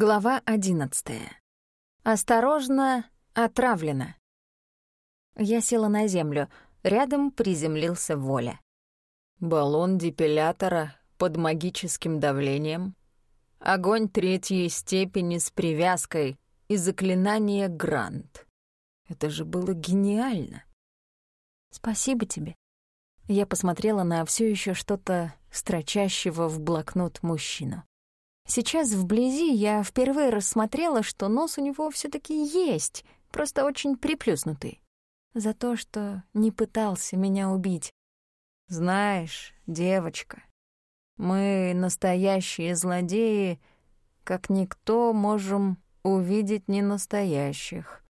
Глава одиннадцатая. Осторожно, отравлено. Я села на землю, рядом приземлился Воля. Баллон депилятора под магическим давлением, огонь третьей степени с привязкой и заклинание Грант. Это же было гениально. Спасибо тебе. Я посмотрела на все еще что-то строчащего в блокнот мужчину. Сейчас вблизи я впервые рассмотрела, что нос у него все таки есть, просто очень приплюснутый. За то, что не пытался меня убить. Знаешь, девочка, мы, настоящие злодеи, как никто можем увидеть ненастоящих.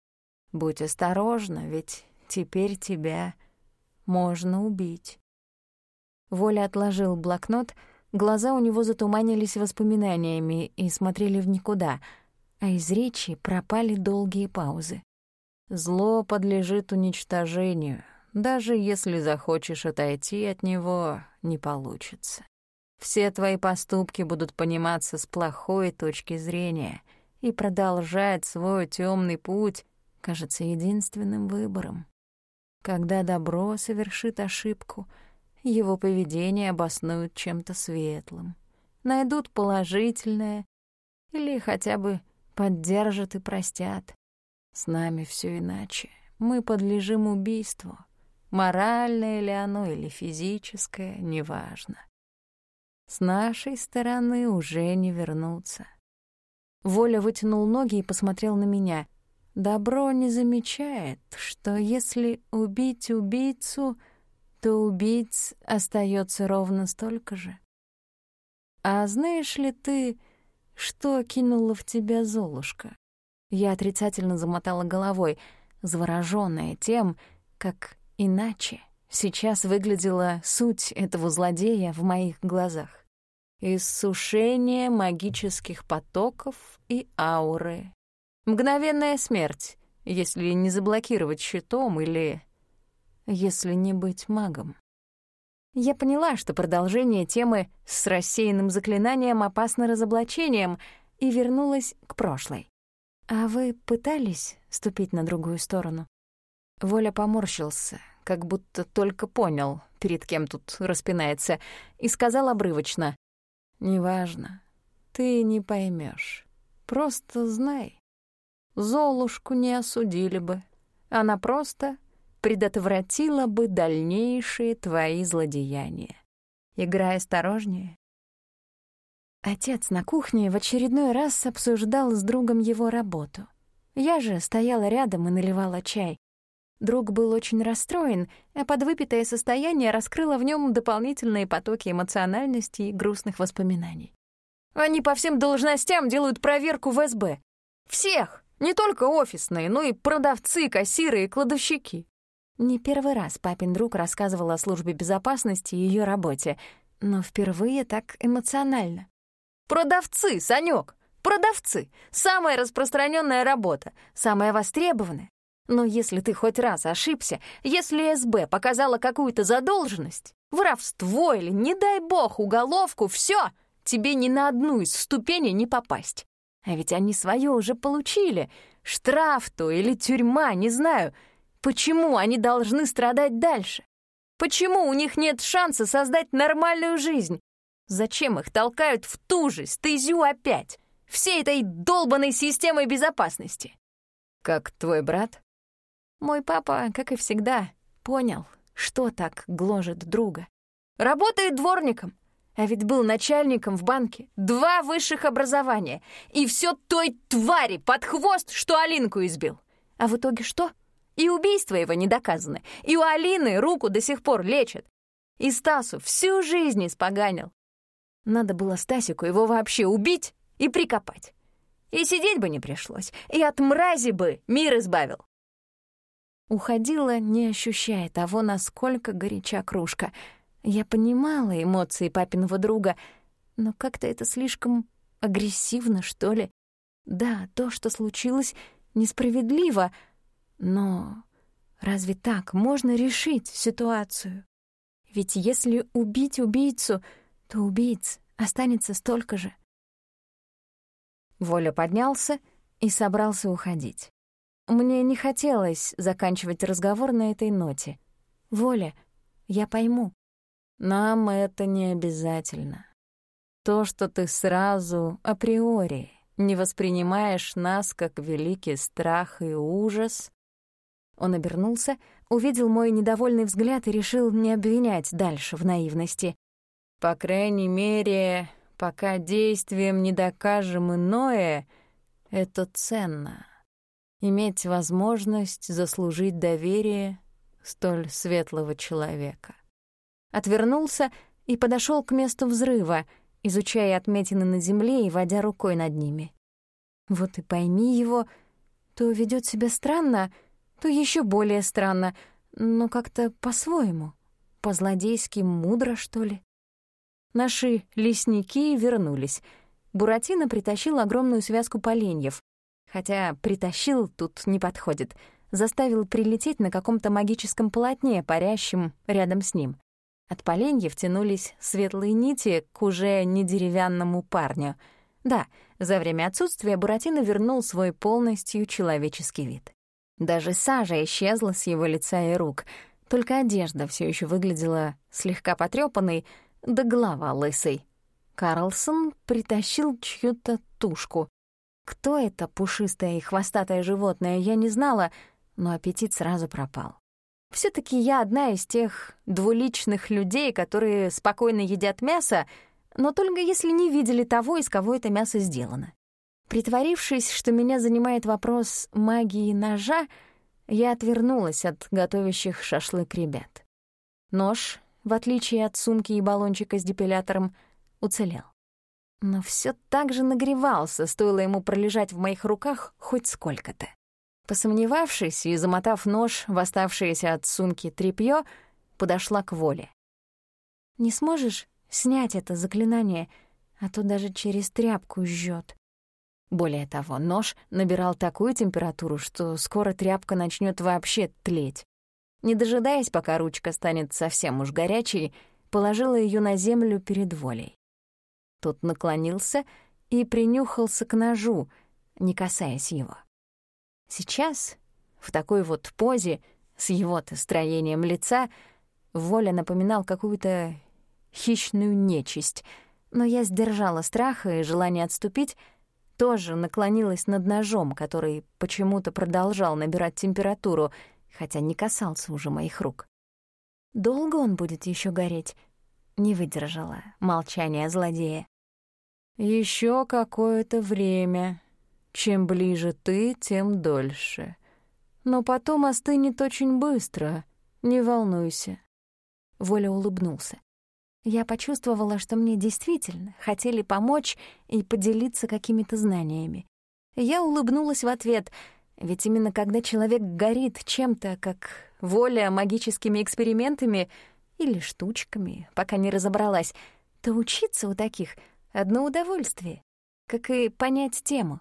Будь осторожна, ведь теперь тебя можно убить. Воля отложил блокнот — Глаза у него затуманились воспоминаниями и смотрели в никуда, а из речи пропали долгие паузы. «Зло подлежит уничтожению. Даже если захочешь отойти от него, не получится. Все твои поступки будут пониматься с плохой точки зрения, и продолжать свой темный путь кажется единственным выбором. Когда добро совершит ошибку — его поведение обоснуют чем-то светлым, найдут положительное или хотя бы поддержат и простят. С нами все иначе. Мы подлежим убийству. Моральное ли оно или физическое, неважно. С нашей стороны уже не вернуться. Воля вытянул ноги и посмотрел на меня. Добро не замечает, что если убить убийцу — то убийц остается ровно столько же. А знаешь ли ты, что кинула в тебя Золушка? Я отрицательно замотала головой, заворожённая тем, как иначе сейчас выглядела суть этого злодея в моих глазах. Иссушение магических потоков и ауры. Мгновенная смерть, если не заблокировать щитом или если не быть магом. Я поняла, что продолжение темы с рассеянным заклинанием опасно разоблачением, и вернулась к прошлой. «А вы пытались ступить на другую сторону?» Воля поморщился, как будто только понял, перед кем тут распинается, и сказал обрывочно. «Неважно, ты не поймешь. Просто знай. Золушку не осудили бы. Она просто предотвратила бы дальнейшие твои злодеяния. Играй осторожнее. Отец на кухне в очередной раз обсуждал с другом его работу. Я же стояла рядом и наливала чай. Друг был очень расстроен, а подвыпитое состояние раскрыло в нем дополнительные потоки эмоциональности и грустных воспоминаний. Они по всем должностям делают проверку в СБ. Всех! Не только офисные, но и продавцы, кассиры и кладовщики. Не первый раз папин друг рассказывал о службе безопасности и ее работе, но впервые так эмоционально. «Продавцы, Санек! Продавцы! Самая распространенная работа, самая востребованная. Но если ты хоть раз ошибся, если СБ показала какую-то задолженность, воровство или, не дай бог, уголовку, все, тебе ни на одну из ступеней не попасть. А ведь они свое уже получили. Штраф то или тюрьма, не знаю — Почему они должны страдать дальше? Почему у них нет шанса создать нормальную жизнь? Зачем их толкают в ту же стезю опять? Всей этой долбанной системой безопасности? Как твой брат? Мой папа, как и всегда, понял, что так гложет друга. Работает дворником, а ведь был начальником в банке. Два высших образования. И все той твари под хвост, что Алинку избил. А в итоге что? И убийство его не доказано, и у Алины руку до сих пор лечат. И Стасу всю жизнь испоганил. Надо было Стасику его вообще убить и прикопать. И сидеть бы не пришлось, и от мрази бы мир избавил. Уходила, не ощущая того, насколько горяча кружка. Я понимала эмоции папиного друга, но как-то это слишком агрессивно, что ли. Да, то, что случилось, несправедливо — но разве так можно решить ситуацию? Ведь если убить убийцу, то убийц останется столько же. Воля поднялся и собрался уходить. Мне не хотелось заканчивать разговор на этой ноте. «Воля, я пойму». «Нам это не обязательно. То, что ты сразу, априори, не воспринимаешь нас как великий страх и ужас...» Он обернулся, увидел мой недовольный взгляд и решил не обвинять дальше в наивности. «По крайней мере, пока действием не докажем иное, это ценно» иметь возможность заслужить доверие столь светлого человека. Отвернулся и подошел к месту взрыва, изучая отметины на земле и водя рукой над ними. Вот и пойми его, то ведет себя странно, то еще более странно, но как-то по-своему, по-злодейски мудро, что ли. Наши лесники вернулись. Буратино притащил огромную связку поленьев, Хотя «притащил» тут не подходит. Заставил прилететь на каком-то магическом полотне, парящем рядом с ним. От поленьев тянулись светлые нити к уже не деревянному парню. Да, за время отсутствия Буратино вернул свой полностью человеческий вид. Даже сажа исчезла с его лица и рук, только одежда все еще выглядела слегка потрёпанной, да голова лысой. Карлсон притащил чью-то тушку. Кто это пушистое и хвостатое животное, я не знала, но аппетит сразу пропал. все таки я одна из тех двуличных людей, которые спокойно едят мясо, но только если не видели того, из кого это мясо сделано. Притворившись, что меня занимает вопрос магии ножа, я отвернулась от готовящих шашлык ребят. Нож, в отличие от сумки и баллончика с депилятором, уцелел но все так же нагревался, стоило ему пролежать в моих руках хоть сколько-то. Посомневавшись и замотав нож в оставшееся от сумки тряпьё, подошла к Воле. «Не сможешь снять это заклинание, а то даже через тряпку жжёт». Более того, нож набирал такую температуру, что скоро тряпка начнёт вообще тлеть. Не дожидаясь, пока ручка станет совсем уж горячей, положила её на землю перед Волей. Тот наклонился и принюхался к ножу, не касаясь его. Сейчас, в такой вот позе, с его-то строением лица, Воля напоминал какую-то хищную нечисть, но я сдержала страха и желание отступить, тоже наклонилась над ножом, который почему-то продолжал набирать температуру, хотя не касался уже моих рук. Долго он будет еще гореть? Не выдержала молчание злодея. Еще какое-то время. Чем ближе ты, тем дольше. Но потом остынет очень быстро. Не волнуйся. Воля улыбнулся. Я почувствовала, что мне действительно хотели помочь и поделиться какими-то знаниями. Я улыбнулась в ответ, ведь именно когда человек горит чем-то, как воля магическими экспериментами или штучками, пока не разобралась, то учиться у таких — Одно удовольствие, как и понять тему.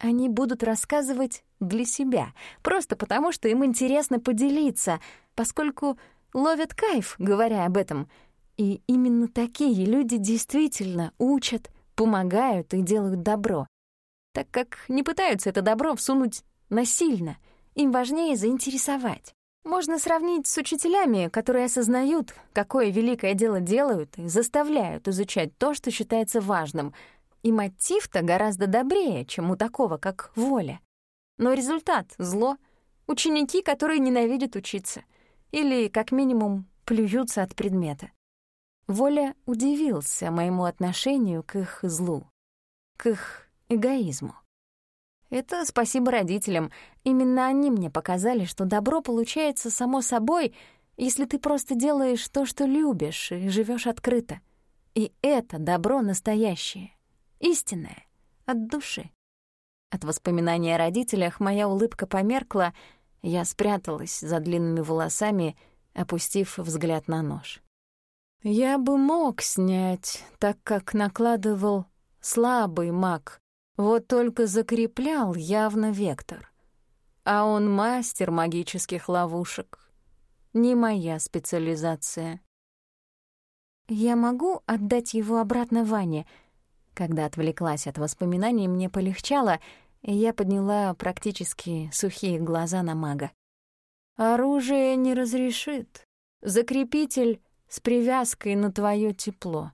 Они будут рассказывать для себя, просто потому что им интересно поделиться, поскольку ловят кайф, говоря об этом. И именно такие люди действительно учат, помогают и делают добро, так как не пытаются это добро всунуть насильно, им важнее заинтересовать. Можно сравнить с учителями, которые осознают, какое великое дело делают и заставляют изучать то, что считается важным. И мотив-то гораздо добрее, чем у такого, как воля. Но результат — зло. Ученики, которые ненавидят учиться. Или, как минимум, плюются от предмета. Воля удивился моему отношению к их злу, к их эгоизму. Это спасибо родителям. Именно они мне показали, что добро получается само собой, если ты просто делаешь то, что любишь, и живешь открыто. И это добро настоящее, истинное, от души. От воспоминания о родителях моя улыбка померкла, я спряталась за длинными волосами, опустив взгляд на нож. Я бы мог снять, так как накладывал слабый маг, вот только закреплял явно вектор. А он мастер магических ловушек. Не моя специализация. Я могу отдать его обратно Ване? Когда отвлеклась от воспоминаний, мне полегчало, и я подняла практически сухие глаза на мага. «Оружие не разрешит. Закрепитель с привязкой на твое тепло.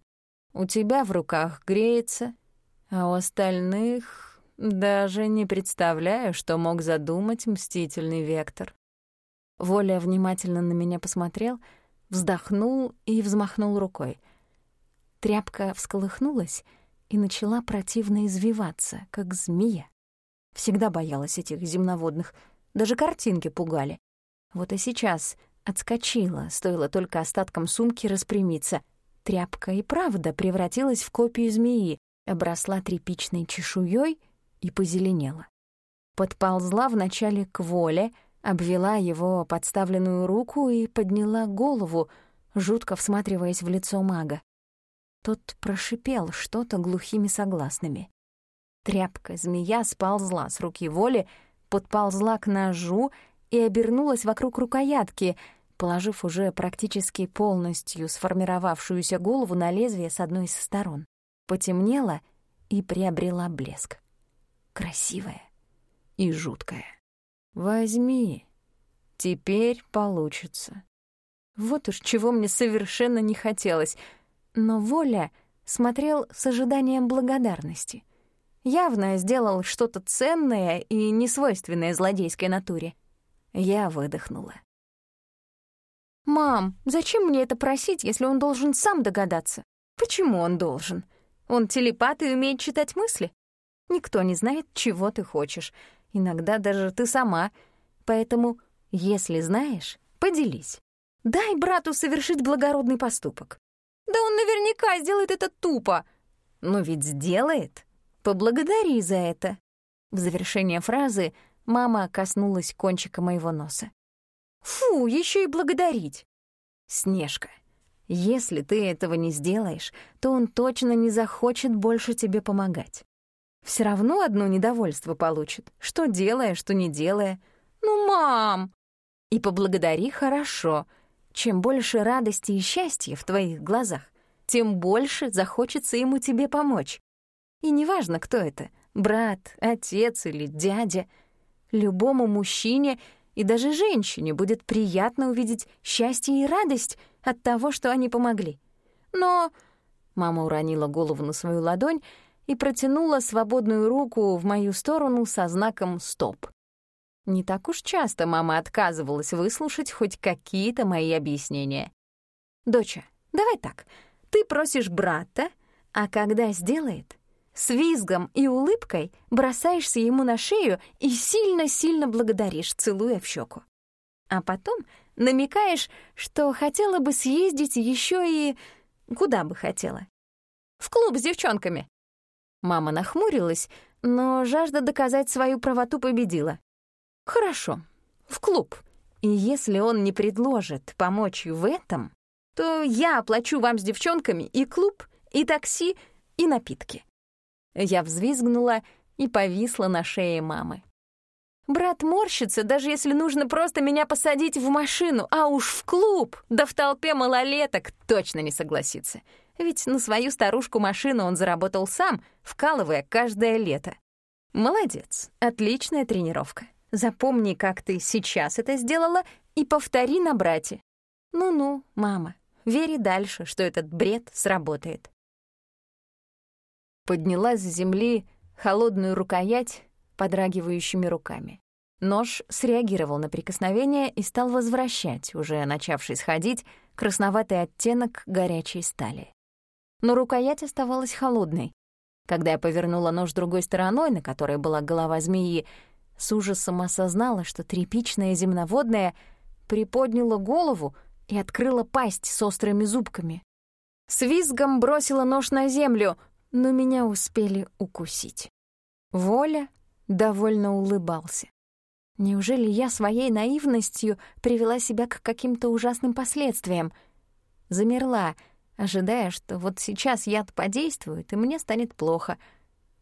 У тебя в руках греется, а у остальных даже не представляю, что мог задумать мстительный вектор». Воля внимательно на меня посмотрел, вздохнул и взмахнул рукой. Тряпка всколыхнулась и начала противно извиваться, как змея. Всегда боялась этих земноводных, даже картинки пугали. Вот и сейчас отскочила, стоило только остаткам сумки распрямиться. Тряпка и правда превратилась в копию змеи, обросла тряпичной чешуей и позеленела. Подползла вначале к воле, обвела его подставленную руку и подняла голову, жутко всматриваясь в лицо мага. Тот прошипел что-то глухими согласными. Тряпка-змея сползла с руки воли, подползла к ножу и обернулась вокруг рукоятки, положив уже практически полностью сформировавшуюся голову на лезвие с одной из сторон. Потемнела и приобрела блеск. Красивая и жуткая. «Возьми, теперь получится». Вот уж чего мне совершенно не хотелось, но Воля смотрел с ожиданием благодарности. Явно сделал что-то ценное и несвойственное злодейской натуре. Я выдохнула. «Мам, зачем мне это просить, если он должен сам догадаться? Почему он должен? Он телепат и умеет читать мысли? Никто не знает, чего ты хочешь. Иногда даже ты сама. Поэтому, если знаешь, поделись. Дай брату совершить благородный поступок. Да он наверняка сделает это тупо. Но ведь сделает. Поблагодари за это. В завершение фразы Мама коснулась кончика моего носа. «Фу, еще и благодарить!» «Снежка, если ты этого не сделаешь, то он точно не захочет больше тебе помогать. Все равно одно недовольство получит, что делая, что не делая. Ну, мам!» «И поблагодари хорошо. Чем больше радости и счастья в твоих глазах, тем больше захочется ему тебе помочь. И неважно, кто это — брат, отец или дядя — Любому мужчине и даже женщине будет приятно увидеть счастье и радость от того, что они помогли. Но мама уронила голову на свою ладонь и протянула свободную руку в мою сторону со знаком «стоп». Не так уж часто мама отказывалась выслушать хоть какие-то мои объяснения. «Доча, давай так, ты просишь брата, а когда сделает, с визгом и улыбкой бросаешься ему на шею и сильно-сильно благодаришь, целуя в щеку. А потом намекаешь, что хотела бы съездить еще и... Куда бы хотела? В клуб с девчонками. Мама нахмурилась, но жажда доказать свою правоту победила. Хорошо, в клуб. И если он не предложит помочь в этом, то я оплачу вам с девчонками и клуб, и такси, и напитки. Я взвизгнула и повисла на шее мамы. Брат морщится, даже если нужно просто меня посадить в машину, а уж в клуб, да в толпе малолеток точно не согласится. Ведь на свою старушку машину он заработал сам, вкалывая каждое лето. Молодец, отличная тренировка. Запомни, как ты сейчас это сделала, и повтори на брате. Ну-ну, мама, вери дальше, что этот бред сработает подняла с земли холодную рукоять подрагивающими руками. Нож среагировал на прикосновение и стал возвращать, уже начавший сходить, красноватый оттенок горячей стали. Но рукоять оставалась холодной. Когда я повернула нож другой стороной, на которой была голова змеи, с ужасом осознала, что тряпичная земноводная приподняла голову и открыла пасть с острыми зубками. С визгом бросила нож на землю, но меня успели укусить. Воля довольно улыбался. Неужели я своей наивностью привела себя к каким-то ужасным последствиям? Замерла, ожидая, что вот сейчас яд подействует, и мне станет плохо.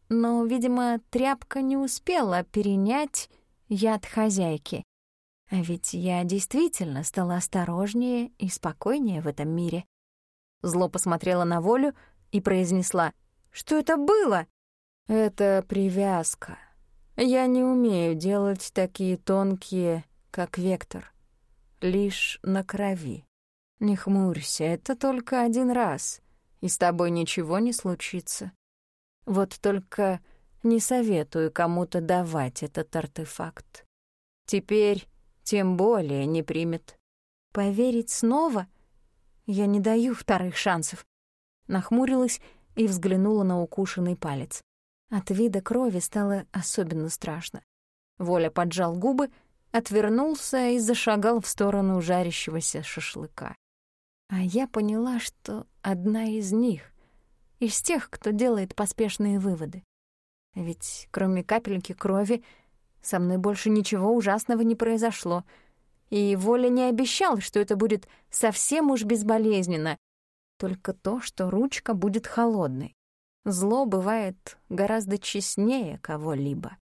Но, видимо, тряпка не успела перенять яд хозяйки. А ведь я действительно стала осторожнее и спокойнее в этом мире. Зло посмотрела на волю и произнесла Что это было?» «Это привязка. Я не умею делать такие тонкие, как вектор. Лишь на крови. Не хмурься, это только один раз, и с тобой ничего не случится. Вот только не советую кому-то давать этот артефакт. Теперь тем более не примет. Поверить снова? Я не даю вторых шансов. Нахмурилась и взглянула на укушенный палец. От вида крови стало особенно страшно. Воля поджал губы, отвернулся и зашагал в сторону жарящегося шашлыка. А я поняла, что одна из них, из тех, кто делает поспешные выводы. Ведь кроме капельки крови со мной больше ничего ужасного не произошло, и Воля не обещал, что это будет совсем уж безболезненно, только то, что ручка будет холодной. Зло бывает гораздо честнее кого-либо.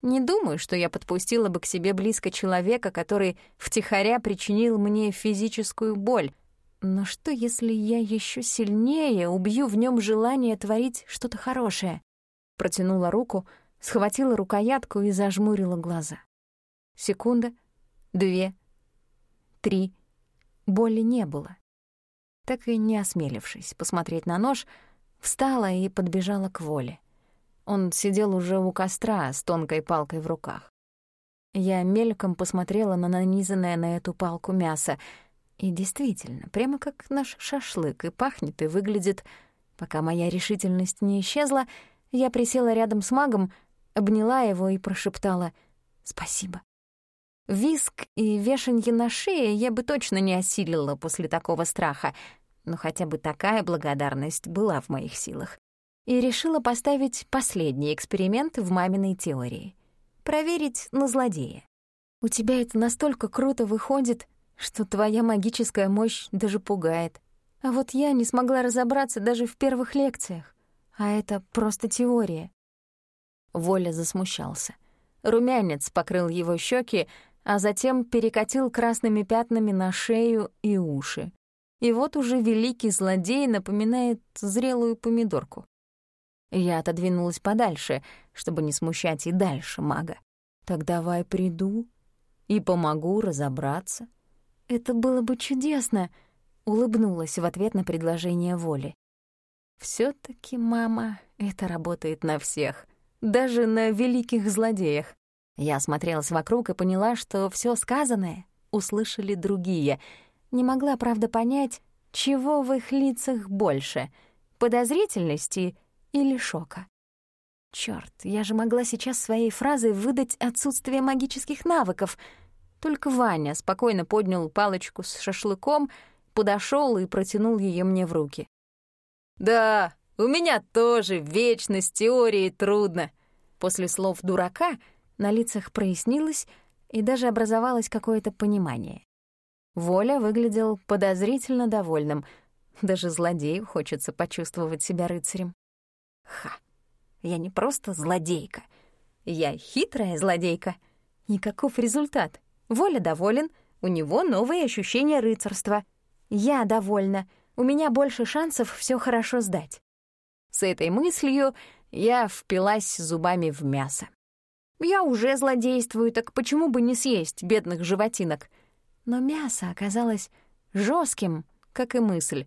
Не думаю, что я подпустила бы к себе близко человека, который втихаря причинил мне физическую боль. Но что, если я еще сильнее убью в нем желание творить что-то хорошее? Протянула руку, схватила рукоятку и зажмурила глаза. Секунда, две, три. Боли не было. Так и не осмелившись посмотреть на нож, встала и подбежала к Воле. Он сидел уже у костра с тонкой палкой в руках. Я мельком посмотрела на нанизанное на эту палку мясо, и действительно, прямо как наш шашлык, и пахнет, и выглядит. Пока моя решительность не исчезла, я присела рядом с магом, обняла его и прошептала «Спасибо». Виск и вешанье на шее я бы точно не осилила после такого страха, но хотя бы такая благодарность была в моих силах. И решила поставить последний эксперимент в маминой теории. Проверить на злодея. У тебя это настолько круто выходит, что твоя магическая мощь даже пугает. А вот я не смогла разобраться даже в первых лекциях а это просто теория. Воля засмущался. Румянец покрыл его щеки, а затем перекатил красными пятнами на шею и уши. И вот уже великий злодей напоминает зрелую помидорку. Я отодвинулась подальше, чтобы не смущать и дальше мага. «Так давай приду и помогу разобраться». «Это было бы чудесно», — улыбнулась в ответ на предложение воли все таки мама, это работает на всех, даже на великих злодеях. Я осмотрелась вокруг и поняла, что все сказанное услышали другие. Не могла, правда, понять, чего в их лицах больше — подозрительности или шока. Чёрт, я же могла сейчас своей фразой выдать отсутствие магических навыков. Только Ваня спокойно поднял палочку с шашлыком, подошел и протянул ее мне в руки. «Да, у меня тоже вечно с теорией трудно». После слов дурака на лицах прояснилось и даже образовалось какое-то понимание. Воля выглядел подозрительно довольным. Даже злодею хочется почувствовать себя рыцарем. Ха, я не просто злодейка. Я хитрая злодейка. Никаков результат. Воля доволен, у него новые ощущения рыцарства. Я довольна — у меня больше шансов все хорошо сдать. С этой мыслью я впилась зубами в мясо. Я уже злодействую, так почему бы не съесть бедных животинок? Но мясо оказалось жестким, как и мысль.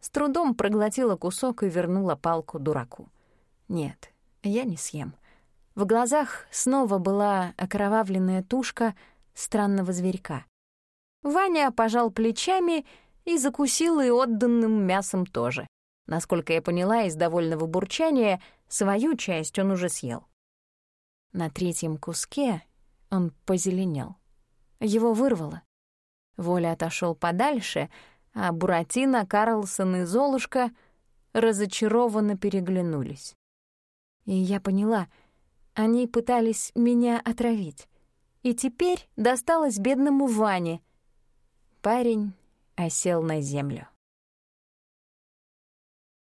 С трудом проглотила кусок и вернула палку дураку. Нет, я не съем. В глазах снова была окровавленная тушка странного зверька. Ваня пожал плечами и закусил и отданным мясом тоже. Насколько я поняла из довольного бурчания, свою часть он уже съел. На третьем куске он позеленел. Его вырвало. Воля отошел подальше, а Буратино, Карлсон и Золушка разочарованно переглянулись. И я поняла, они пытались меня отравить. И теперь досталось бедному Ване. Парень осел на землю.